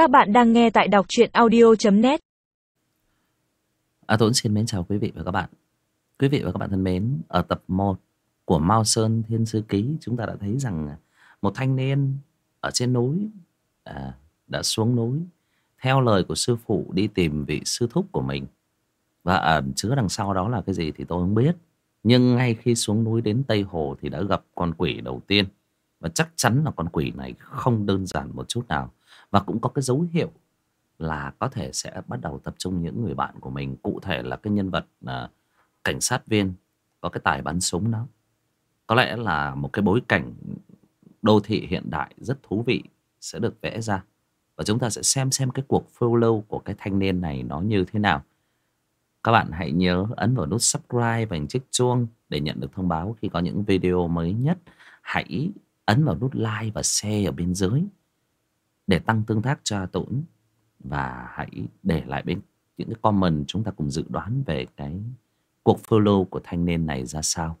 Các bạn đang nghe tại đọc truyện audio.net A Tuấn xin mến chào quý vị và các bạn. Quý vị và các bạn thân mến, ở tập 1 của Mao Sơn Thiên Sư Ký, chúng ta đã thấy rằng một thanh niên ở trên núi à, đã xuống núi theo lời của sư phụ đi tìm vị sư thúc của mình. Và ẩn chứa đằng sau đó là cái gì thì tôi không biết. Nhưng ngay khi xuống núi đến Tây Hồ thì đã gặp con quỷ đầu tiên. Và chắc chắn là con quỷ này không đơn giản một chút nào. Và cũng có cái dấu hiệu là có thể sẽ bắt đầu tập trung những người bạn của mình. Cụ thể là cái nhân vật uh, cảnh sát viên có cái tài bắn súng đó. Có lẽ là một cái bối cảnh đô thị hiện đại rất thú vị sẽ được vẽ ra. Và chúng ta sẽ xem xem cái cuộc phiêu lưu của cái thanh niên này nó như thế nào. Các bạn hãy nhớ ấn vào nút subscribe và chiếc chuông để nhận được thông báo khi có những video mới nhất. Hãy ấn vào nút like và share ở bên dưới để tăng tương tác cho tổn và hãy để lại bên những cái comment chúng ta cùng dự đoán về cái cuộc follow của thanh niên này ra sao.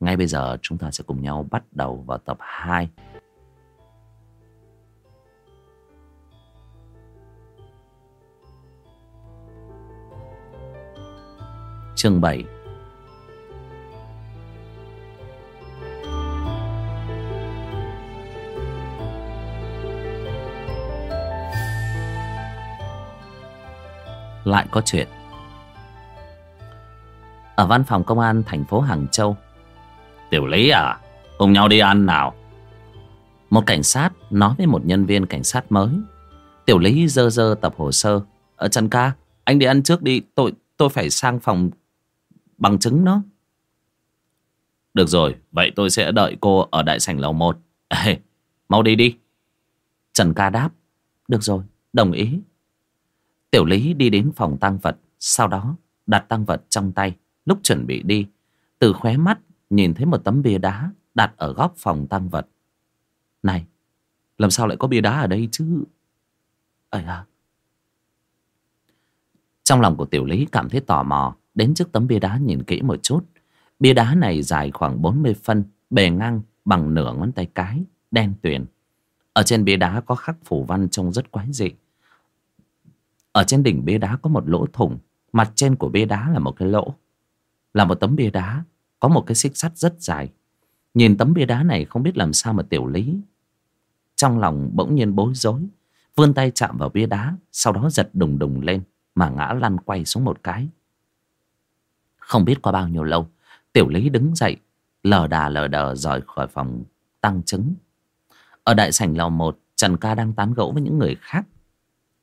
Ngay bây giờ chúng ta sẽ cùng nhau bắt đầu vào tập 2. Chương 7 Lại có chuyện. Ở văn phòng công an thành phố Hàng Châu. Tiểu Lý à Cùng nhau đi ăn nào. Một cảnh sát nói với một nhân viên cảnh sát mới. Tiểu Lý dơ dơ tập hồ sơ. Ở Trần ca Anh đi ăn trước đi Tôi tôi phải sang phòng bằng chứng nó Được rồi Vậy tôi sẽ đợi cô ở đại sảnh lầu 1 Ê, Mau đi đi. Trần ca đáp Được rồi đồng ý Tiểu Lý đi đến phòng tăng vật, Sau đó đặt tăng vật trong tay, Lúc chuẩn bị đi, Từ khóe mắt nhìn thấy một tấm bia đá Đặt ở góc phòng tăng vật. Này, Làm sao lại có bia đá ở đây chứ? Ây à Trong lòng của Tiểu Lý cảm thấy tò mò, Đến trước tấm bia đá nhìn kỹ một chút. Bia đá này dài khoảng 40 phân, Bề ngang bằng nửa ngón tay cái, Đen tuyền. Ở trên bia đá có khắc phủ văn trông rất quái dị ở trên đỉnh bia đá có một lỗ thủng. Mặt trên của bia đá là một cái lỗ. Là một tấm bia đá. Có một cái xích sắt rất dài. Nhìn tấm bia đá này không biết làm sao mà tiểu lý. Trong lòng bỗng nhiên bối rối. Vươn tay chạm vào bia đá, Sau đó giật đùng đùng lên, Mà ngã lăn quay xuống một cái. Không biết qua bao nhiêu lâu, Tiểu lý đứng dậy, Lờ đà lờ đờ rời khỏi phòng tăng chứng. Ở đại sảnh lầu một, Trần ca đang tán gẫu với những người khác.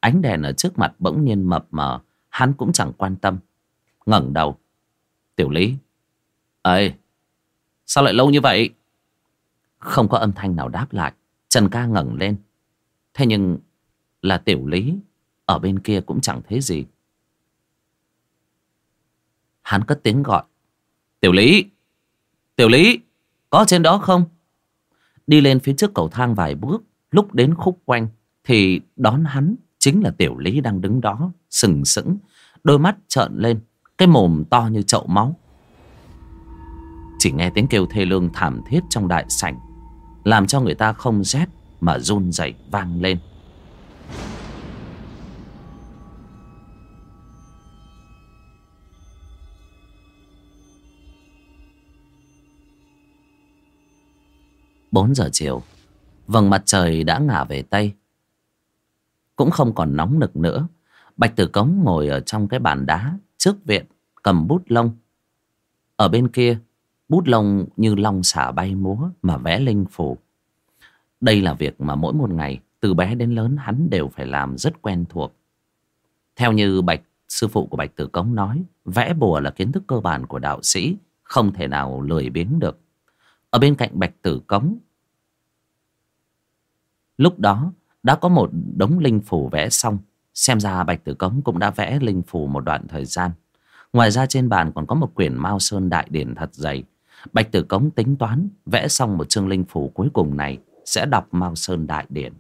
Ánh đèn ở trước mặt bỗng nhiên mập mờ, Hắn cũng chẳng quan tâm. Ngẩng đầu. Tiểu Lý. Ơi Sao lại lâu như vậy? Không có âm thanh nào đáp lại. Trần ca ngẩng lên. Thế nhưng là Tiểu Lý Ở bên kia cũng chẳng thấy gì. Hắn cất tiếng gọi. Tiểu Lý Tiểu Lý, Có trên đó không? Đi lên phía trước cầu thang vài bước, Lúc đến khúc quanh Thì đón hắn chính là tiểu lý đang đứng đó, sừng sững, đôi mắt trợn lên, cái mồm to như chậu máu. Chỉ nghe tiếng kêu thê lương thảm thiết trong đại sảnh, làm cho người ta không rét mà run rẩy vang lên. Bốn giờ chiều, vầng mặt trời đã ngả về tây cũng không còn nóng nực nữa. Bạch tử cống ngồi ở trong cái bàn đá trước viện, cầm bút lông. Ở bên kia, bút lông như long xả bay múa mà vẽ linh phủ đây là việc mà mỗi một ngày, từ bé đến lớn, hắn đều phải làm rất quen thuộc. Theo như bạch, sư phụ của bạch tử cống nói, vẽ bùa là kiến thức cơ bản của đạo sĩ, không thể nào lười biếng được. Ở bên cạnh bạch tử cống, lúc đó đã có một đống linh phủ vẽ xong. Xem ra bạch tử cống cũng đã vẽ linh phủ một đoạn thời gian. Ngoài ra trên bàn còn có một quyển mao sơn đại điển thật dày. Bạch tử cống tính toán, vẽ xong một chương linh phủ cuối cùng này, sẽ đọc mao sơn đại điển.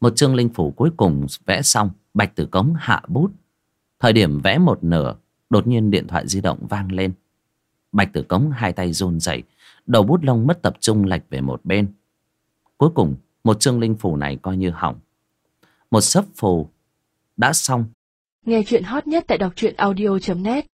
Một chương linh phủ cuối cùng vẽ xong, bạch tử cống hạ bút. Thời điểm vẽ một nửa, đột nhiên điện thoại di động vang lên. Bạch tử cống hai tay run rẩy, đầu bút lông mất tập trung lệch về một bên. Cuối cùng một chương linh phù này coi như hỏng. Một sấp phù. Đã xong. Nghe chuyện hot nhất tại đọc truyện audio.net